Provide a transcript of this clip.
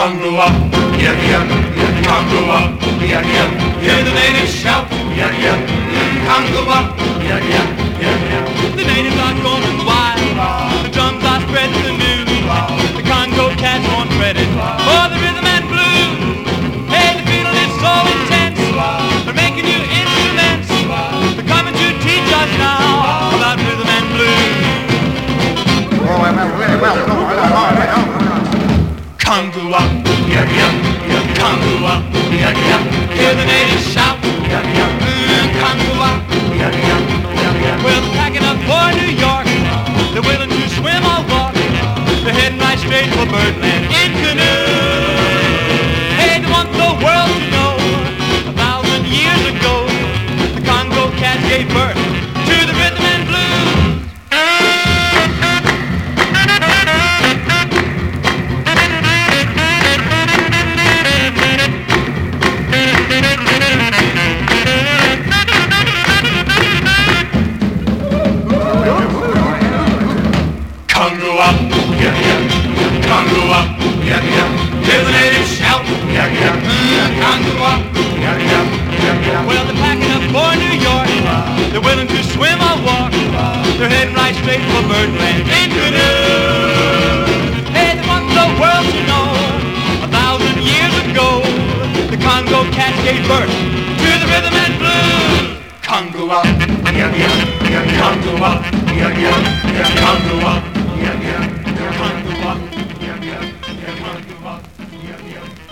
Kan Gu Wa, yeah, yeah, Kan Gu Wa, yeah, yeah, hear the natives shout, yeah, yeah, Congo up, yeah, yeah, yeah, yeah. The natives are going wild, Yeah, yeah, Kan Gu Wa, yeah, yeah, Hear the natives shout, yeah, yeah, mm, Kan Gu Wa. yeah, yeah, yeah, yeah. Well, packing up for New York. They're willing to swim or walk. They're heading right straight for Birdland in canoe. Hey, they want the world to know. A thousand years ago, the Congo cat gave birth yeah, yeah, Congo up, hear the natives shout, yeah, yeah, Kan Gu Wa. Well, they're packing up for New York. They're willing to swim or walk. They're heading right straight for Birdland. Hey, they want the world to know. A thousand years ago, the Congo cat gave birth to the rhythm and blues. Kan Gu Wa, yeah, yeah, yeah, Congo up, yeah, yeah, yeah, Congo up. Bye.